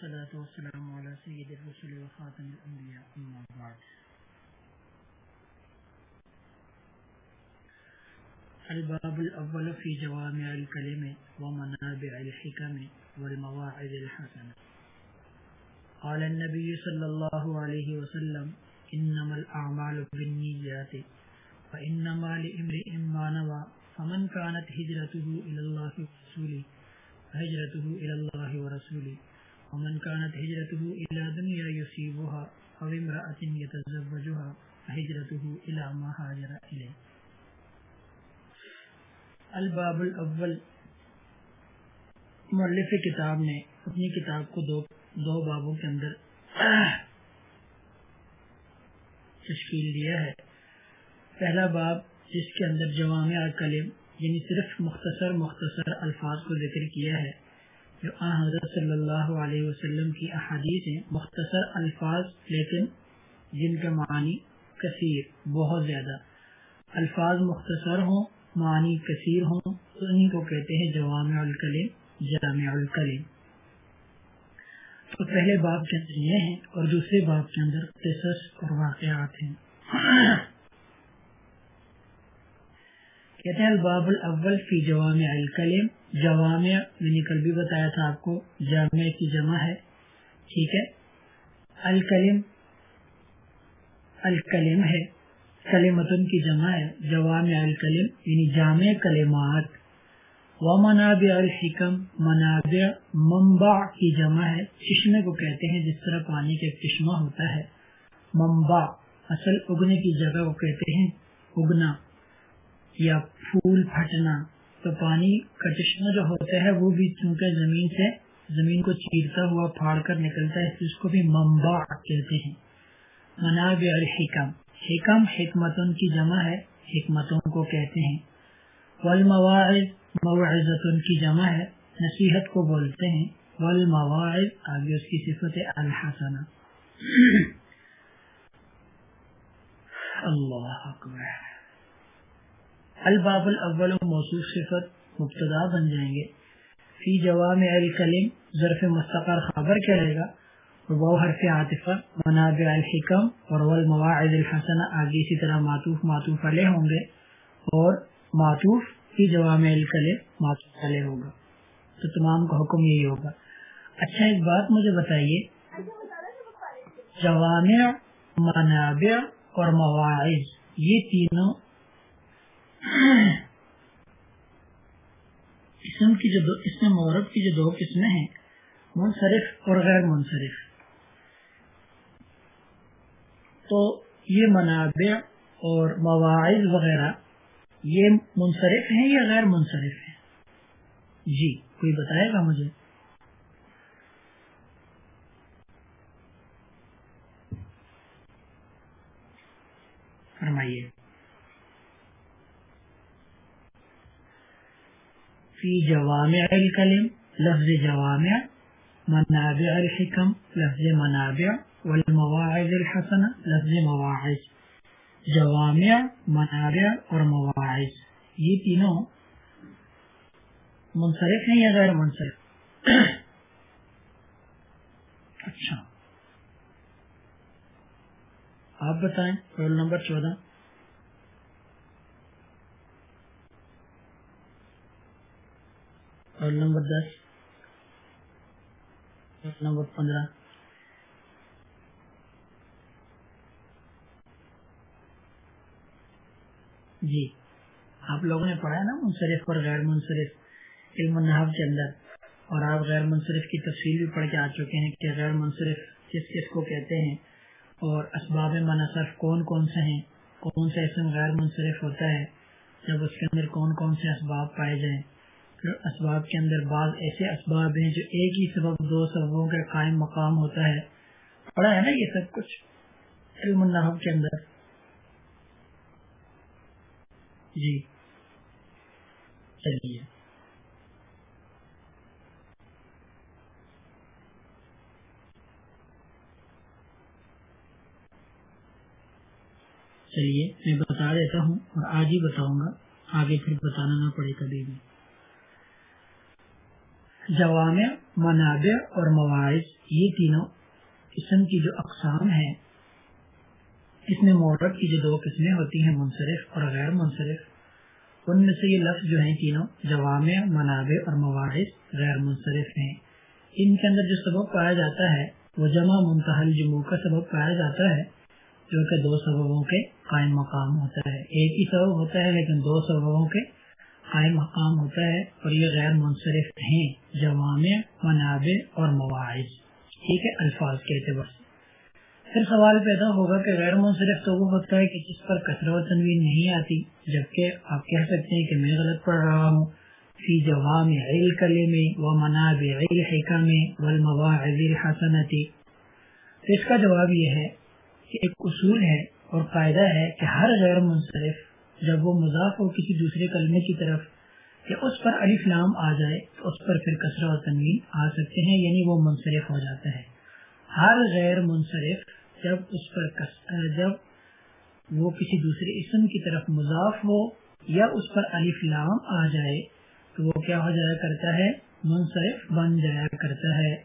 والصلاة والسلام على سيد الرسل وخاتم الأنبياء، أما بعد. الباب الأول في جوامع الكلم ومنابع الحكم والمواعظ الحسنة. قال النبي صلى الله عليه وسلم، إنما الأعمال بالنيات وإنما لإمرئ ما نوى، فمن كانت هجرته إلى الله ورسوله فهجرته إلى الله ورسوله ومن كانت هجرته إلى دنيا يصيبها أو امرأة يتزوجها، فهجرته إلى ما هاجر إليه. الباب الاول مؤلف کتاب نے اپنی کتاب کو دو دو بابوں کے اندر تشکیل دیا ہے۔ پہلا باب جس کے اندر جوامع کلم یعنی صرف مختصر مختصر الفاظ کو ذکر کیا ہے۔ جو آن حضرت صلی اللہ علیہ وسلم کی احادیث ہیں، مختصر الفاظ، لیکن جن کا معنی کثیر، بہت زیادہ۔ الفاظ مختصر ہوں، معنی کثیر ہوں، تو انہیں کو کہتے ہیں جوامع الکلم، جامع الکلم۔ تو پہلے باب کے اندر یہ ہیں اور دوسرے باب کے اندر قصص اور واقعات ہیں۔ کہتے ہیں الباب الاول فی جوامع الکلم جوامع میں نے کل بھی بتایا تھا آپ کو، جامع کی جمع ہے، ٹھیک ہے؟ الکلم الکلم ہے، کلمتن کی جمع ہے جوامع الکلم یعنی جامع کلمات۔ و منابع الحکم، منابع منبع کی جمع ہے۔ چشمے کو کہتے ہیں، جس طرح پانی کا چشمہ ہوتا ہے۔ منبع، اصل اگنے کی جگہ کو کہتے ہیں، اگنا یا پھول پھٹنا۔ تو پانی کا چشمہ جو ہوتا ہے وہ بھی چونکہ زمین سے زمین کو چیرتا ہوا پھاڑ کر نکلتا ہے، اس کو بھی منبع کہتے ہیں۔ منابع الحکم۔ حکم حکمتن کی جمع ہے، حکمتوں کو کہتے ہیں۔ والمواعظ موعظتن کی جمع ہے، نصیحت کو بولتے ہیں۔ والمواعظ، آگے اس کی صفت الحسنہ۔ اللہ اکبر۔ الباب الاول موصوف صفت مبتدا بن جائیں گے۔ فی جوامع الکلم ظرف مستقر خبر کیا رہے گا۔ وہ حرف عاطفہ، منابع الحکم اور والمواعظ الحسنہ، آگے اسی طرح معطوف معطوف علیہ ہوں گے۔ اور معطوف فی جوامع الکلم، معطوف علیہ ہوگا۔ تو تمام کا حکم یہی ہوگا۔ اچھا ایک بات مجھے بتائیے۔ جوامع، منابع اور مواعظ، یہ تینوں اسم کی جو اسم مورب کی جو دو قسمیں ہیں، منصرف اور غیر منصرف۔ تو یہ منابع اور مواعظ وغیرہ، یہ منصرف ہیں یا غیر منصرف ہیں؟ جی کوئی بتائے گا مجھے؟ فرمائیے۔ فی جوامع الکلم، لفظ جوامع، منابع الحکم، لفظ منابع، والمواعظ الحسنہ، لفظ مواعظ۔ جوامع، منابع اور مواعظ۔ یہ تینوں منصرف ہیں یا غیر منصرف؟ اچھا۔ آپ بتائیں، رول نمبر چودہ۔ رول نمبر دس۔ رول نمبر پندرہ۔ جی آپ لوگوں نے پڑھا ہے نا منصرف اور غیر منصرف علم النحو کے اندر؟ اور آپ غیر منصرف کی تفصیل بھی پڑھ کے آ چکے ہیں کہ غیر منصرف کس کس کو کہتے ہیں؟ اور اسباب منصرف کون کون سے ہیں؟ کون سا اسم غیر منصرف ہوتا ہے؟ جب اس کے اندر کون کون سے اسباب پائے جائیں؟ اسباب کے اندر بعض ایسے اسباب ہیں جو ایک ہی سبب، دو سببوں کا قائم مقام ہوتا ہے۔ پڑھا ہے نا یہ سب کچھ؟ علم النحو کے اندر۔ جی۔ چلیے۔ چلیے، میں بتا دیتا ہوں اور آج ہی بتاؤں گا۔ آگے پھر بتانا نہ پڑے کبھی بھی۔ جوامع، منابع اور مواعظ یہ تینوں قسم کی جو اقسام ہیں۔ اس میں موٹر کی جو دو قسمیں ہوتی ہیں، منصرف اور غیر منصرف، ان میں سے یہ لفظ جو ہیں تینوں، جوامع، منابع اور مواعظ غیر منصرف ہیں۔ ان کے اندر جو سبب پایا جاتا ہے، وہ جمع منتحل جموں کا سبب پایا جاتا ہے، جو کہ دو سببوں کے قائم مقام ہوتا ہے۔ ایک ہی سبب ہوتا ہے، لیکن دو سببوں کے قائم مقام ہوتا ہے اور یہ غیر منصرف ہیں جوامع، منابع اور مواعظ۔ ٹھیک ہے، الفاظ کے اعتبار سے۔ پھر سوال پیدا ہوگا کہ غیر منصرف تو وہ ہوتا ہے کہ جس پر کثر و تنوین نہیں آتی، جبکہ آپ کہہ سکتے ہیں کہ میں غلط پڑھ رہا ہوں۔ فی جوامع الکلم و منابع الحکم والمواعظ الحسنتی تو اس کا جواب یہ ہے کہ ایک اصول ہے اور قاعدہ ہے کہ ہر غیر منصرف جب وہ مضاف ہو کسی دوسرے کلمے کی طرف کہ اس پر علی فلام آ جائے تو اس پر پھر کثرہ اور تنوین آ سکتے ہیں یعنی وہ منصرف ہو جاتا ہے۔ ہر غیر منصرف جب اس پر جب وہ کسی دوسرے اسم کی طرف مضاف ہو یا اس پر علی فلام آ جائے تو وہ کیا ہو جایا کرتا ہے؟ منصرف بن جایا کرتا ہے۔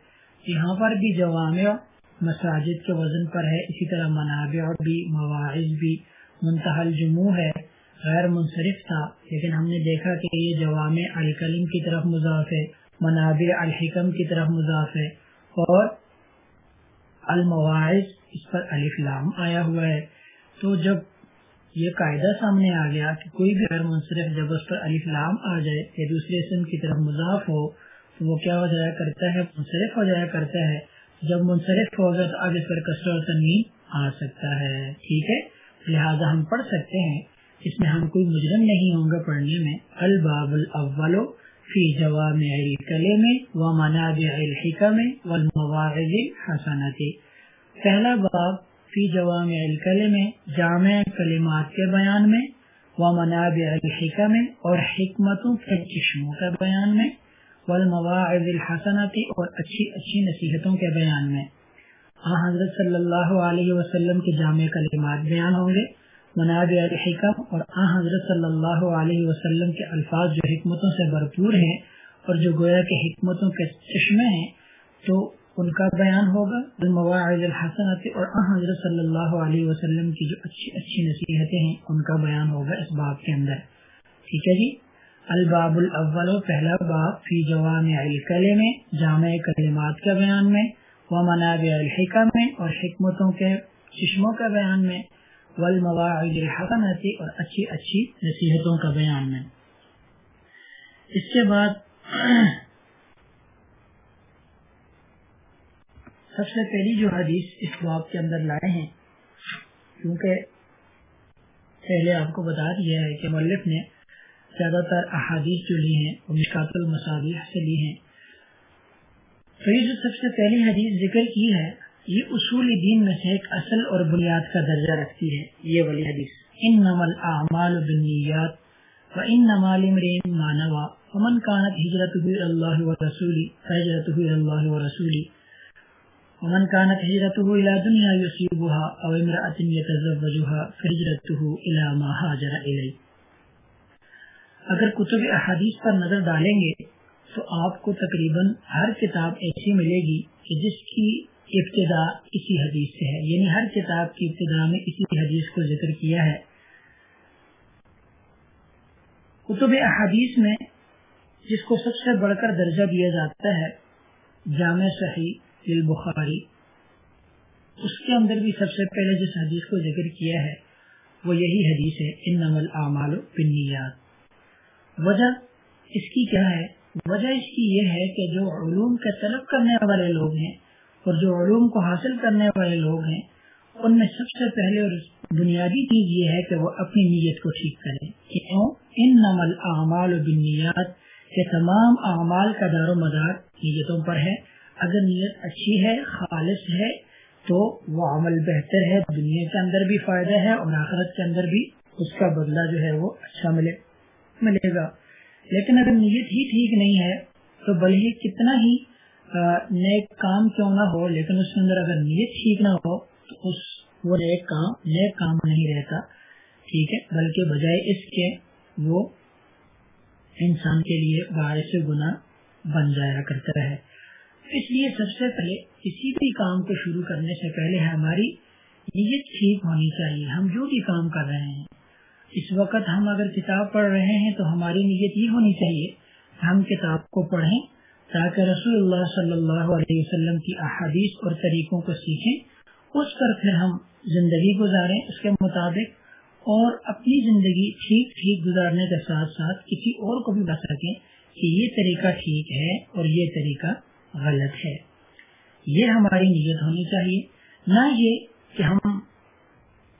یہاں پر بھی جوامع مساجد کے وزن پر ہے، اسی طرح منابع بھی، مواعظ بھی منتحل جموں ہے۔ غیر منصرف تھا، لیکن ہم نے دیکھا کہ یہ جوامع الکلم کی طرف مضاف ہے، منابع الحکم کی طرف مضاف ہے اور المواعظ اس پر الف لام آیا ہوا ہے۔ تو جب یہ قاعدہ سامنے آ گیا کہ کوئی بھی غیر منصرف جب اس پر الف لام آ جائے یا دوسرے اسم کی طرف مضاف ہو، تو وہ کیا ہو جایا کرتا ہے؟ منصرف ہو جایا کرتا ہے۔ جب منصرف ہوگا تو آگے پر کثر تنوین آ سکتا ہے۔ ٹھیک ہے؟ لہذا ہم پڑھ سکتے ہیں۔ اس میں ہم کوئی مجرم نہیں ہوں گے پڑھنے میں۔ الباب الاول فی جوامع الکلم و منابع الحکم والمواعظ الحسنت پہلا باب فی جوامع الکلم جامع کلمات کے بیان میں، و منابع الحکم اور حکمتوں کے چشموں کے بیان میں والمواعظ الحسنت اور اچھی اچھی نصیحتوں کے بیان میں۔ حضرت صلی اللہ علیہ وسلم کے جامع کلمات بیان ہوں گے۔ منابع الحکم اور آ حضرت صلی اللہ علیہ وسلم کے الفاظ جو حکمتوں سے بھرپور ہیں اور جو گویا کے حکمتوں کے چشمے ہیں، تو ان کا بیان ہوگا۔ المواعظ الحسنت اور آ حضرت صلی اللہ علیہ وسلم کی جو اچھی اچھی نصیحتیں ہیں، ان کا بیان ہوگا اس باب کے اندر۔ ٹھیک ہے جی؟ الباب الاول، پہلا باب، فی جوامع الکلم میں جامع کلمات کے بیان میں و منابع الحکم میں اور حکمتوں کے چشموں کے بیان میں۔ والمواعظ اور اچھی اچھی نصیحتوں کا بیان میں۔ اس کے بعد سب سے پہلی جو حدیث اس باب کے اندر لائے ہیں، کیونکہ پہلے آپ کو بتا دیا ہے کہ ملف نے زیادہ تر احادیث جو لی ہیں، وہ مشکات المصابیح سے لی ہیں۔ تو یہ جو سب سے پہلی حدیث ذکر کی ہے یہ اصول دین میں سے ایک اصل اور بنیاد کا درجہ رکھتی ہے، یہ والی حدیث۔ ان نمل اعمال بنیات و ان نمال مانوا ومن كانت هجرته الى الله ورسوله فهجرته الى الله ورسوله ومن كانت هجرته الى دنيا يصيبها او امراه يتزوجها فهجرته الى ما هاجر اليه اگر کتب احادیث پر نظر ڈالیں گے تو آپ کو تقریباً ہر کتاب ایسی ملے گی کہ جس کی ابتدا اسی حدیث سے ہے۔ یعنی ہر کتاب کی ابتدا میں اسی حدیث کو ذکر کیا ہے۔ کتب احادیث میں جس کو سب سے بڑھ کر درجہ دیا جاتا ہے، جامع صحیح البخاری اس کے اندر بھی سب سے پہلے جس حدیث کو ذکر کیا ہے، وہ یہی حدیث ہے ان نمل اعمال بنیاد وجہ اس کی کیا ہے؟ وجہ اس کی یہ ہے کہ جو علوم کا طلب کرنے والے لوگ ہیں اور جو علوم کو حاصل کرنے والے لوگ ہیں، ان میں سب سے پہلے اور بنیادی چیز یہ ہے کہ وہ اپنی نیت کو ٹھیک کریں۔ کیوں؟ ان نمل اعمال و بنیاد کے تمام اعمال کا دار و مدار نیتوں پر ہے۔ اگر نیت اچھی ہے، خالص ہے، تو وہ عمل بہتر ہے، دنیا کے اندر بھی فائدہ ہے اور آخرت کے اندر بھی اس کا بدلہ جو ہے وہ اچھا ملے ملے گا۔ لیکن اگر نیت ہی ٹھیک نہیں ہے، تو بلکہ کتنا ہی نیک کام کیوں نہ ہو، لیکن اس کے اندر اگر نیت ٹھیک نہ ہو، تو اس وہ نیک کام نیک کام نہیں رہتا، ٹھیک ہے؟ بلکہ بجائے اس کے وہ انسان کے لیے باعث گنا بن جایا کرتا ہے۔ اس لیے سب سے پہلے کسی بھی کام کو شروع کرنے سے پہلے ہماری نیت ٹھیک ہونی چاہیے۔ ہم جو بھی کام کر رہے ہیں، اس وقت ہم اگر کتاب پڑھ رہے ہیں تو ہماری نیت یہ ہونی چاہیے، ہم کتاب کو پڑھیں تاکہ رسول اللہ صلی اللہ علیہ وسلم کی احادیث اور طریقوں کو سیکھیں، اس پر پھر ہم زندگی گزاریں اس کے مطابق اور اپنی زندگی ٹھیک ٹھیک گزارنے کے ساتھ ساتھ کسی اور کو بھی بتا سکیں کہ یہ طریقہ ٹھیک ہے اور یہ طریقہ غلط ہے۔ یہ ہماری نیت ہونی چاہیے۔ نہ یہ کہ ہم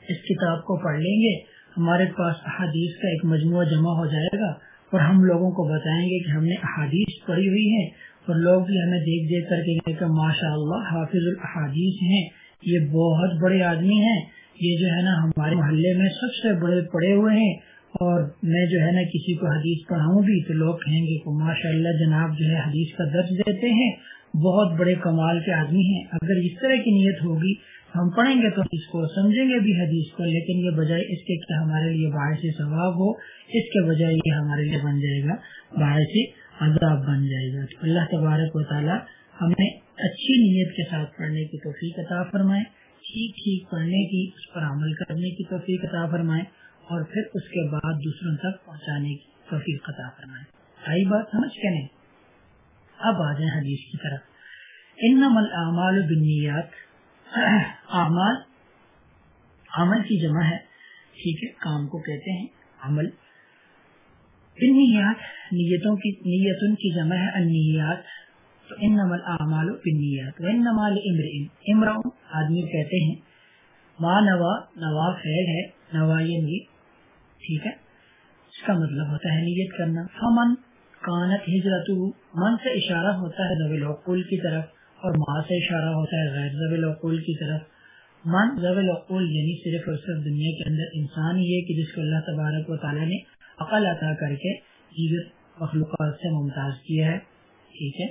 اس کتاب کو پڑھ لیں گے، ہمارے پاس احادیث کا ایک مجموعہ جمع ہو جائے گا۔ اور ہم لوگوں کو بتائیں گے کہ ہم نے احادیث پڑھی ہوئی ہے اور لوگ بھی ہمیں دیکھ دیکھ کر کے کہ ماشاء اللہ حافظ الحادیث ہیں، یہ بہت بڑے آدمی ہیں، یہ جو ہے نا ہمارے محلے میں سب سے بڑے پڑے ہوئے ہیں۔ اور میں جو ہے نا کسی کو حدیث پڑھاؤں بھی تو لوگ کہیں گے کہ ماشاء اللہ جناب جو ہے حدیث کا درج دیتے ہیں، بہت بڑے کمال کے آدمی ہیں۔ اگر اس طرح کی نیت ہوگی ہم پڑھیں گے تو اس کو سمجھیں گے بھی حدیث کو، لیکن یہ بجائے اس کے کہ ہمارے لیے باعث ثواب ہو، اس کے بجائے یہ ہمارے لیے بن جائے گا باعث عذاب بن جائے گا۔ تو اللہ تبارک و تعالیٰ ہمیں اچھی نیت کے ساتھ پڑھنے کی توفیق عطا فرمائے، ٹھیک ٹھیک پڑھنے کی، اس پر عمل کرنے کی توفیق عطا فرمائے، اور پھر اس کے بعد دوسروں تک پہنچانے کی توفیق عطا فرمائے۔ آئی بات سمجھ کے نہیں؟ اب آ جائیں حدیث کی طرف۔ ان الاعمال بالنیات اعمال، عمل کی جمع ہے، ٹھیک ہے، کام کو کہتے ہیں عمل۔ نیات نیتوں کی نیتن کی جمع ہے انیات تو ان نمل اعمال بنیات و ان نمال امر امر آدمی کہتے ہیں۔ ماں نوا نوا فیل ہے، نوا یہ ٹھیک ہے۔ اس کا مطلب ہوتا ہے نیت کرنا۔ فمن کانت ہجرت من سے اشارہ ہوتا ہے نویل کی طرف۔ اور ماں سے اشارہ ہوتا ہے غیر ضوی العقول کی طرف۔ من ضوی العقول یعنی صرف اور صرف دنیا کے اندر انسان یہ کہ جس کو اللہ تبارک و تعالیٰ نے عقل عطا کر کے دیگر مخلوقات سے ممتاز کیا ہے۔ ٹھیک ہے۔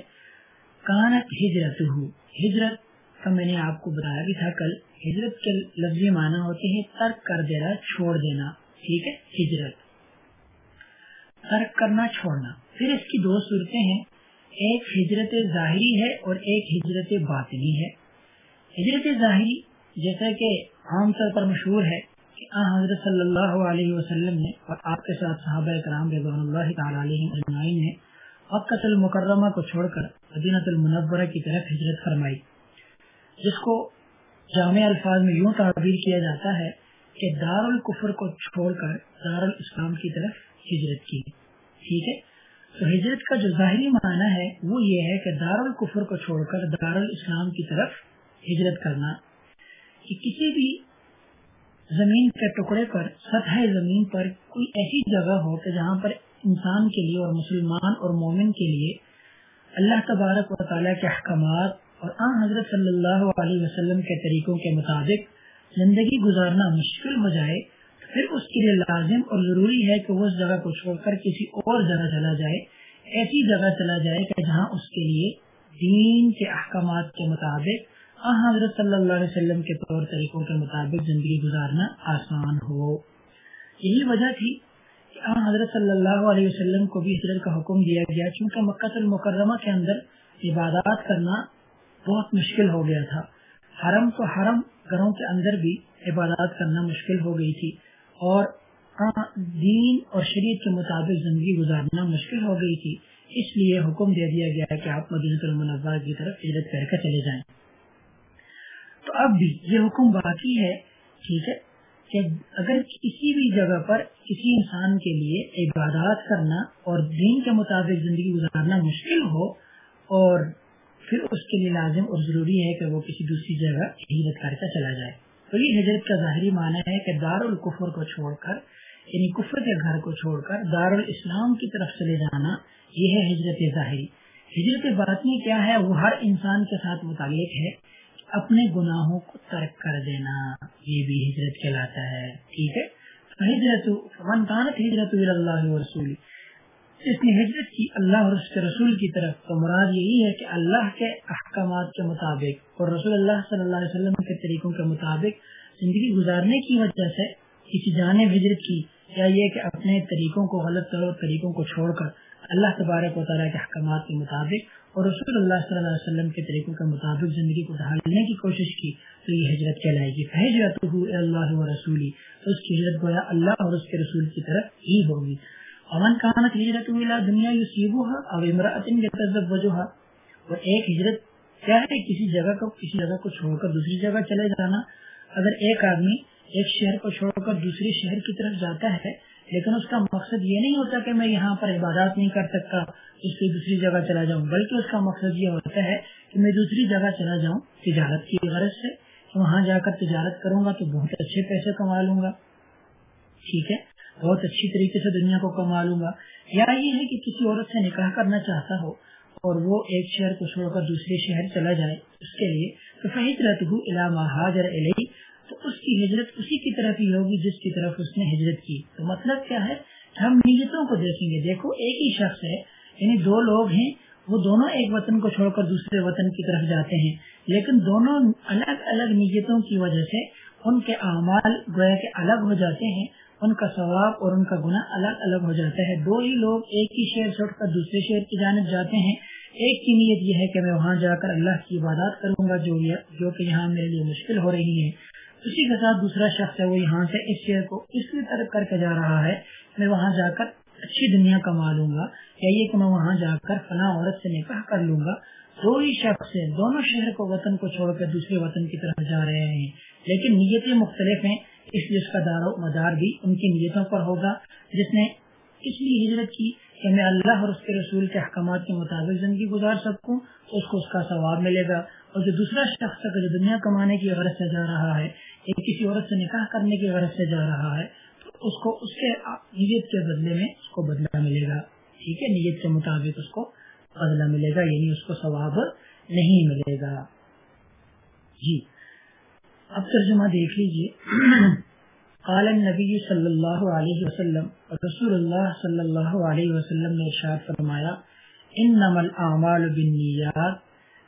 کانت ہجرت ہو ہجرت کا میں نے آپ کو بتایا بھی تھا کل۔ ہجرت کے لفظی معنی ہوتے ہیں ترک کر دینا، چھوڑ دینا۔ ٹھیک ہے۔ ہجرت۔ ترک کرنا، چھوڑنا۔ پھر اس کی دو صورتیں ہیں۔ ایک ہجرت ظاہری ہے اور ایک ہجرت باطنی ہے۔ ہجرت ظاہری جیسا کہ عام طور پر مشہور ہے کہ حضرت صلی اللہ علیہ وسلم نے اور آپ کے ساتھ صحابہ کرام رضوان اللہ تعالی علیہ اجمعین نے وقت المکرمہ کو چھوڑ کر مدینہ المنورہ کی طرف ہجرت فرمائی، جس کو جامع الفاظ میں یوں تعبیر کیا جاتا ہے کہ دار القفر کو چھوڑ کر دار الاسلام کی طرف ہجرت کی۔ ٹھیک ہے؟ تو ہجرت کا جو ظاہری معنی ہے وہ یہ ہے کہ دارالکفر کو چھوڑ کر دارالاسلام کی طرف ہجرت کرنا کہ کسی بھی زمین کے ٹکڑے پر، سطح زمین پر کوئی ایسی جگہ ہو کہ جہاں پر انسان کے لیے اور مسلمان اور مومن کے لیے اللہ تبارک و تعالیٰ کے احکامات اور آن حضرت صلی اللہ علیہ وسلم کے طریقوں کے مطابق زندگی گزارنا مشکل ہو جائے پھر اس کے لیے لازم اور ضروری ہے کہ وہ اس جگہ کو چھوڑ کر کسی اور جگہ چلا جائے، ایسی جگہ چلا جائے کہ جہاں اس کے لیے دین کے احکامات کے مطابق حضرت صلی اللہ علیہ وسلم کے طور طریقوں کے مطابق زندگی گزارنا آسان ہو۔ یہی وجہ تھی کہ حضرت صلی اللہ علیہ وسلم کو بھی ہجرت کا حکم دیا گیا کیونکہ مکہ المکرمہ کے اندر عبادات کرنا بہت مشکل ہو گیا تھا۔ حرم تو حرم، گھروں کے اندر بھی عبادات کرنا مشکل ہو گئی تھی۔ اور دین اور شریعت کے مطابق زندگی گزارنا مشکل ہو گئی تھی۔ اس لیے حکم دے دیا گیا کہ آپ مدینہ المنور کی طرف ہجرت کر کے چلے جائیں۔ تو اب بھی یہ حکم باقی ہے، ٹھیک ہے، کہ اگر کسی بھی جگہ پر کسی انسان کے لیے عبادات کرنا اور دین کے مطابق زندگی گزارنا مشکل ہو اور پھر اس کے لیے لازم اور ضروری ہے کہ وہ کسی دوسری جگہ ہجرت کر کے چلا جائے۔ تو یہ ہجرت کا ظاہری معنی ہے کہ دار القفر کو چھوڑ کر یعنی کفر کے گھر کو چھوڑ کر دار الاسلام کی طرف چلے جانا، یہ ہے ہجرت ظاہری۔ ہجرت باطنی کیا ہے؟ وہ ہر انسان کے ساتھ متعلق ہے۔ اپنے گناہوں کو ترک کر دینا، یہ بھی ہجرت کہلاتا ہے۔ ٹھیک ہے؟ ہجرت ہجرت اللہ رسول اس نے ہجرت کی اللہ اور اس کے رسول کی طرف تو مراد یہی ہے کہ اللہ کے احکامات کے مطابق اور رسول اللہ صلی اللہ علیہ وسلم کے طریقوں کے مطابق زندگی گزارنے کی وجہ سے کسی جانب ہجرت کی یا یہ کہ اپنے طریقوں کو غلط طور طریقوں کو چھوڑ کر اللہ تبارک و تعالیٰ کے احکامات کے مطابق اور رسول اللہ صلی اللہ علیہ وسلم کے طریقوں کے مطابق زندگی کو ڈھالنے کی کوشش کی تو یہ ہجرت کہلائے گی۔ فہجرت اللہ و رسولی تو اس کی ہجرت گویا اللہ اور اس کے رسول کی طرف ہی ہوگی۔ امن کانت ہجرت دنیا یوسیبو ہے اب اور ایک ہجرت کیا ہے؟ کسی جگہ کو، کسی جگہ کو چھوڑ کر دوسری جگہ چلے جانا۔ اگر ایک آدمی ایک شہر کو چھوڑ کر دوسرے شہر کی طرف جاتا ہے، لیکن اس کا مقصد یہ نہیں ہوتا کہ میں یہاں پر عبادات نہیں کر سکتا، اس کی دوسری جگہ چلا جاؤں، بلکہ اس کا مقصد یہ ہوتا ہے کہ میں دوسری جگہ چلا جاؤں، تجارت کی غرض سے۔ وہاں جا کر تجارت کروں گا تو بہت اچھے پیسے کما لوں گا۔ ٹھیک ہے؟ بہت اچھی طریقے سے دنیا کو کما لوں گا۔ یا یہ ہے کہ کسی عورت سے نکاح کرنا چاہتا ہو اور وہ ایک شہر کو چھوڑ کر دوسرے شہر چلا جائے اس کے لیے، تو فہد علامہ حاضر علیہ تو اس کی ہجرت اسی کی طرف ہی ہوگی جس کی طرف اس نے ہجرت کی۔ تو مطلب کیا ہے؟ ہم نیتوں کو دیکھیں گے۔ دیکھو، ایک ہی شخص ہے یعنی دو لوگ ہیں، وہ دونوں ایک وطن کو چھوڑ کر دوسرے وطن کی طرف جاتے ہیں۔ لیکن دونوں الگ الگ نیتوں کی وجہ سے ان کے اعمال گویا کے الگ ہو جاتے ہیں۔ ان کا ثواب اور ان کا گناہ الگ الگ ہو جاتا ہے۔ دو ہی لوگ ایک ہی شہر چھوڑ کر دوسرے شہر کی جانب جاتے ہیں۔ ایک کی نیت یہ ہے کہ میں وہاں جا کر اللہ کی عبادات کروں گا جو جو کہ یہاں میرے لیے مشکل ہو رہی ہے اسی کے ساتھ دوسرا شخص ہے، وہ یہاں سے اس شہر کو اس کی طرف کر کے جا رہا ہے۔ میں وہاں جا کر اچھی دنیا کما لوں گا۔ یا یہ کہ میں وہاں جا کر فلاں عورت سے نکاح کر لوں گا۔ دو ہی شخص ہے دونوں شہر کو وطن کو چھوڑ کر دوسرے وطن کی طرف جا رہے ہیں۔ لیکن نیتیں مختلف ہیں۔ اس لیے اس کا دار و مدار بھی ان کی نیتوں پر ہوگا۔ جس نے اس لیے ہجرت کی کہ میں اللہ اور اس کے رسول کے احکامات کے مطابق زندگی گزار سکوں، تو اس کو اس کا ثواب ملے گا۔ اور جو دوسرا شخص جو دنیا کمانے کی غرض سے جا رہا ہے ایک کسی عورت سے نکاح کرنے کی غرض سے جا رہا ہے، تو اس کو اس کے نیت کے بدلے میں اس کو بدلہ ملے گا۔ ٹھیک ہے؟ نیت کے مطابق اس کو بدلہ ملے گا یعنی اس کو ثواب نہیں ملے گا۔ جی۔ اب ترجمہ دیکھ لیجیے قال النبی صلی اللہ علیہ وسلم، رسول اللہ صلی اللہ علیہ وسلم نے ارشاد فرمایا، انما الاعمال بالنیات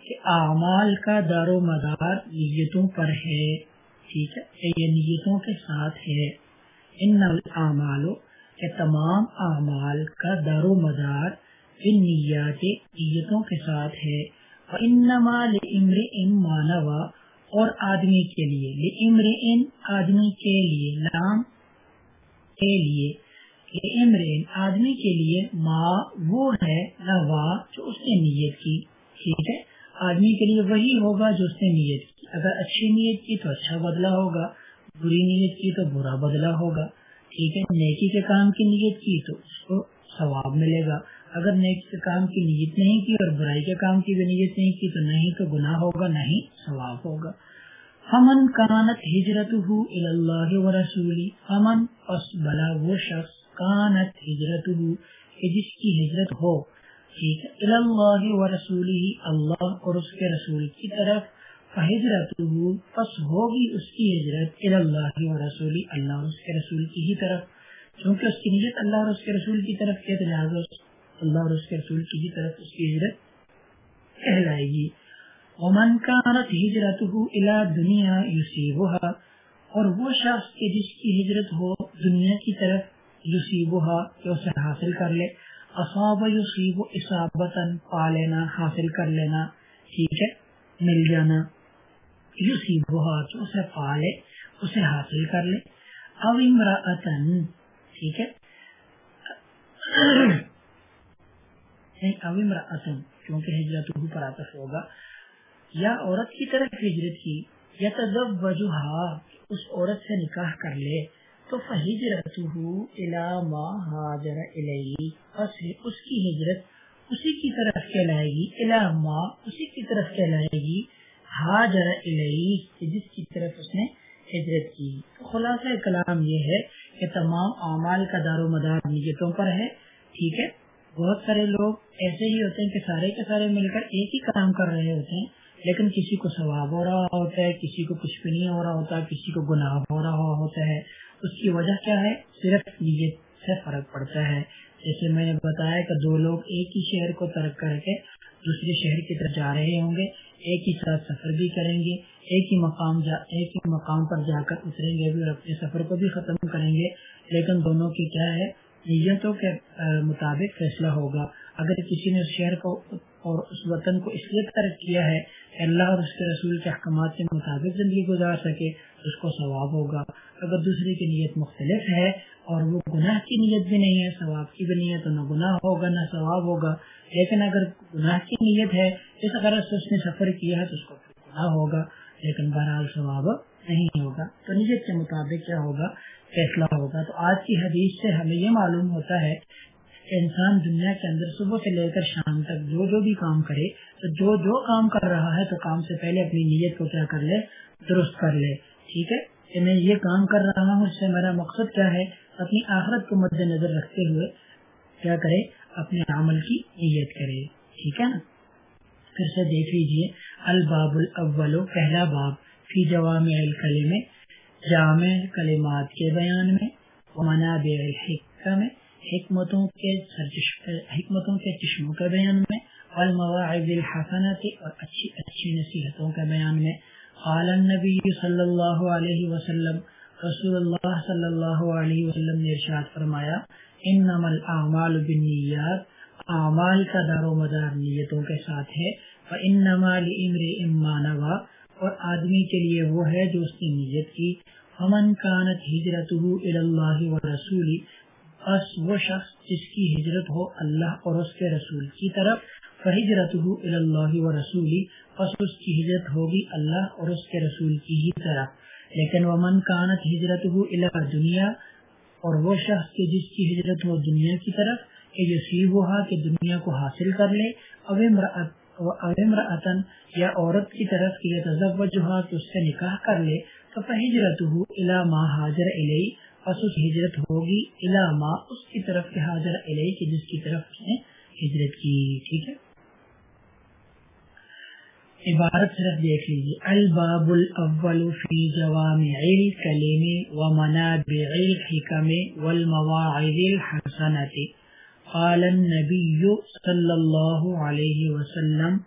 کہ اعمال کا دار و مدار نیتوں پر ہے، ٹھیک ہے؟ یہ نیتوں کے ساتھ ہے۔ ان الاعمال، کہ تمام اعمال کا دار و مدار ان نیات نیتوں کے ساتھ ہے۔ وانما لامرئ ما نوى اور آدمی کے لیے امر ان آدمی کے لیے لام، کے لیے امر آدمی کے لیے ماں وہ ہے نوا جو اس نے نیت کی، ٹھیک ہے؟ آدمی کے لیے وہی ہوگا جو اس نے نیت کی۔ اگر اچھی نیت کی تو اچھا بدلا ہوگا، بری نیت کی تو برا بدلا ہوگا، ٹھیک ہے؟ نیکی کے کام کی نیت کی تو اس کو ثواب ملے گا۔ اگر نیکی کے کام کی نیت نہیں کی اور برائی کے کام کی بھی نیت نہیں کی تو نہیں تو گناہ ہوگا، نہیں ثواب ہوگا۔ ہمن کانت ہجرت ہو اللہ و رسولی امن اس بلا وہ شخص کانت ہجرت ہو جس کی ہجرت ہو، ٹھیک ہے اللہ و رسولی اللہ اور اس کے رسول کی طرف ہجرت ہو پس ہوگی اس کی ہجرت اللہ و رسولی اللہ اور اس کے رسول کی ہی طرف۔ کیونکہ اس کی نیت اللہ اور اس کے رسول کی طرف کے لہٰذا اللہ اور اس کے رسول کی ہی طرف اس کی ہجرت کہلائے گی۔ ومن كانت هجرته الى دنیا يصيبها اور وہ شخص کے جس کی ہجرت ہو دنیا کی طرف يصيبها کہ اسے حاصل کر لے۔ اصاب يصيب اصابتا، پا لینا، حاصل کر لینا، ٹھیک ہے، مل جانا۔ يصيبها کہ اسے پا لے، اسے حاصل کر لے۔ او امرأتن، ٹھیک ہے۔ کیونکہ ہجرت پر آتف ہوگا، یا عورت کی طرف ہجرت کی یا تدب وجوہا اس عورت سے نکاح کر لے، تو فہجرت حاضر اس کی ہجرت اسی کی طرف کہلائے گی علامہ اسی کی طرف کہلائے گی حاضر الیہ جس کی طرف اس نے ہجرت کی۔ خلاصہ کلام یہ ہے کہ تمام اعمال کا دار و مدار نیتوں پر ہے، ٹھیک ہے؟ بہت سارے لوگ ایسے ہی ہوتے ہیں کہ سارے کے سارے مل کر ایک ہی کام کر رہے ہوتے ہیں، لیکن کسی کو ثواب ہو رہا ہوتا ہے، کسی کو کچھ بھی نہیں ہو رہا ہوتا، کسی کو گناہ ہو رہا ہوتا ہے۔ اس کی وجہ کیا ہے؟ صرف نیت سے فرق پڑتا ہے۔ جیسے میں نے بتایا کہ دو لوگ ایک ہی شہر کو ترک کر کے دوسرے شہر کی طرف جا رہے ہوں گے، ایک ہی ساتھ سفر بھی کریں گے، ایک ہی مقام جا، ایک ہی مقام پر جا کر اتریں گے بھی اور اپنے سفر کو بھی ختم کریں گے۔ لیکن دونوں کی کیا ہے؟ نیتوں کے مطابق فیصلہ ہوگا۔ اگر کسی نے اس شہر کو اور اس وطن کو اس لیے ترک کیا ہے کہ اللہ اور اس کے رسول کے احکامات کے مطابق زندگی گزار سکے اس کو ثواب ہوگا۔ اگر دوسرے کی نیت مختلف ہے اور وہ گناہ کی نیت بھی نہیں ہے، ثواب کی بھی نہیں ہے تو نہ گناہ ہوگا نہ ثواب ہوگا۔ لیکن اگر گناہ کی نیت ہے اس غرض سے اس نے سفر کیا ہے تو اس کو گناہ ہوگا، لیکن بہرحال ثواب نہیں ہوگا۔ تو نیت کے مطابق کیا ہوگا؟ فیصلہ ہوگا۔ تو آج کی حدیث سے ہمیں یہ معلوم ہوتا ہے کہ انسان دنیا کے اندر صبح سے لے کر شام تک جو جو بھی کام کرے، تو جو جو کام کر رہا ہے، تو کام سے پہلے اپنی نیت کو کیا کر لے؟ درست کر لے۔ ٹھیک ہے؟ کہ میں یہ کام کر رہا ہوں، اس سے میرا مقصد کیا ہے؟ اپنی آخرت کو مد نظر رکھتے ہوئے کیا کرے؟ اپنے عمل کی نیت کرے۔ ٹھیک ہے نا؟ پھر سے دیکھ لیجیے الباب الاول پہلا باب۔ فی جوامع الکلمہ، جامع کلمات کے بیان میں منابع الحکم، حکمتوں کے حکمتوں کے چشموں کے بیان میں، والمواعظ الحسنت اور اچھی اچھی نصیحتوں کے بیان میں۔ قال النبی صلی اللہ علیہ وسلم، رسول اللہ صلی اللہ علیہ وسلم نے ارشاد فرمایا، انما الاعمال بالنیات، اعمال کا دار و مدار نیتوں کے ساتھ ہے وانما لامرئ ما نوى اور آدمی کے لیے وہ ہے جو اس کی نیت کی۔ امن کانت ہجرت اللہ و رسولی بس وہ شخص جس کی ہجرت ہو اللہ اور اس کے رسول کی طرف فہجرت اللہ و رسولی بس اس کی ہجرت ہوگی اللہ اور اس کے رسول کی ہی طرف۔ لیکن وہ من کانت ہجرت ہو دنیا اور وہ شخص کے جس کی ہجرت ہو دنیا کی طرف، کہ یسیب ہوا کہ دنیا کو حاصل کر لے اب اومرتن یا عورت کی طرف کی تجوہ کہ اس سے نکاح کر لے تو ہجرت ہو علامہ حاضر علیہ پس اس ہجرت ہوگی علامہ اس کی طرف کے حاضر علیہ کی جس کی طرف اس نے ہجرت کی، ٹھیک ہے؟ عبارت صرف دیکھ لیجیے الباب الاول فی جوامع الکلم ومنابع الحکم والمواعظ الحسنة۔ قال النبي صلى الله عليه وسلم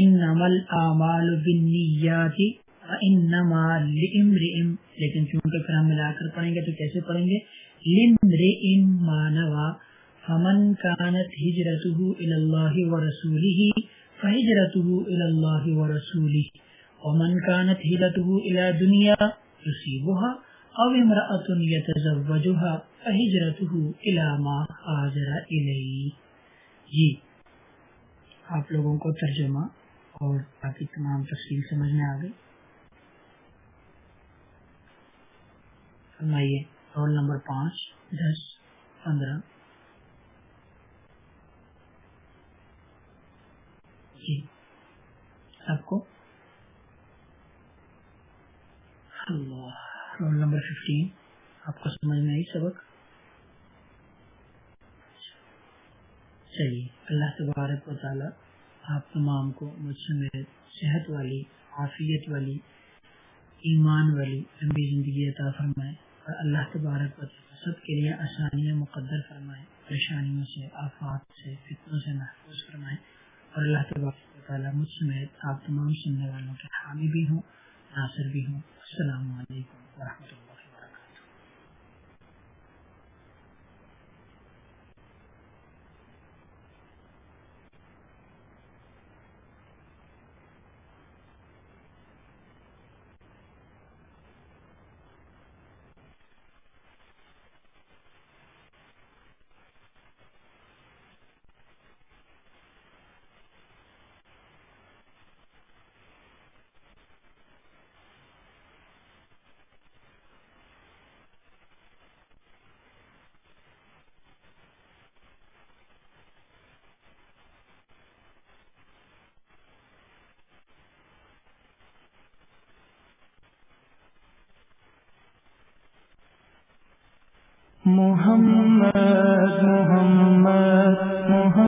انما الاعمال بالنیات لیکن چونکہ پھر ہم ملا کر پڑھیں گے تو کیسے پڑھیں گے؟ مانوا فمن کانت ہجرته الى الله ورسوله، فهجرته الى الله ورسوله، ومن كانت هجرته الى دنيا يصيبها او امرأة يتزوجها فهجرته الى ما هاجر اليه جی آپ لوگوں کو ترجمہ اور باقی تمام تفصیل سمجھ میں آ گئی۔ فرمائیے، رول نمبر پانچ، دس، پندرہ۔ جی سب کو۔ اللہ۔ رول نمبر ففٹین آپ کو سمجھ میں آئی سبق چلیے اللہ تبارک و تعالی آپ تمام کو مجھ سے میرے صحت والی عافیت والی ایمان والی لمبی زندگی عطا فرمائے اور اللہ تبارک و سب کے لیے آسانیاں مقدر فرمائے پریشانیوں سے آفات سے فتنوں سے محفوظ فرمائے اور اللہ تبارک و تعالیٰ مجھ سمیت آپ تمام سننے والوں کے حامی بھی ہوں ناصر بھی ہوں السلام علیکم ورحمۃ اللہ محمد محمد محمد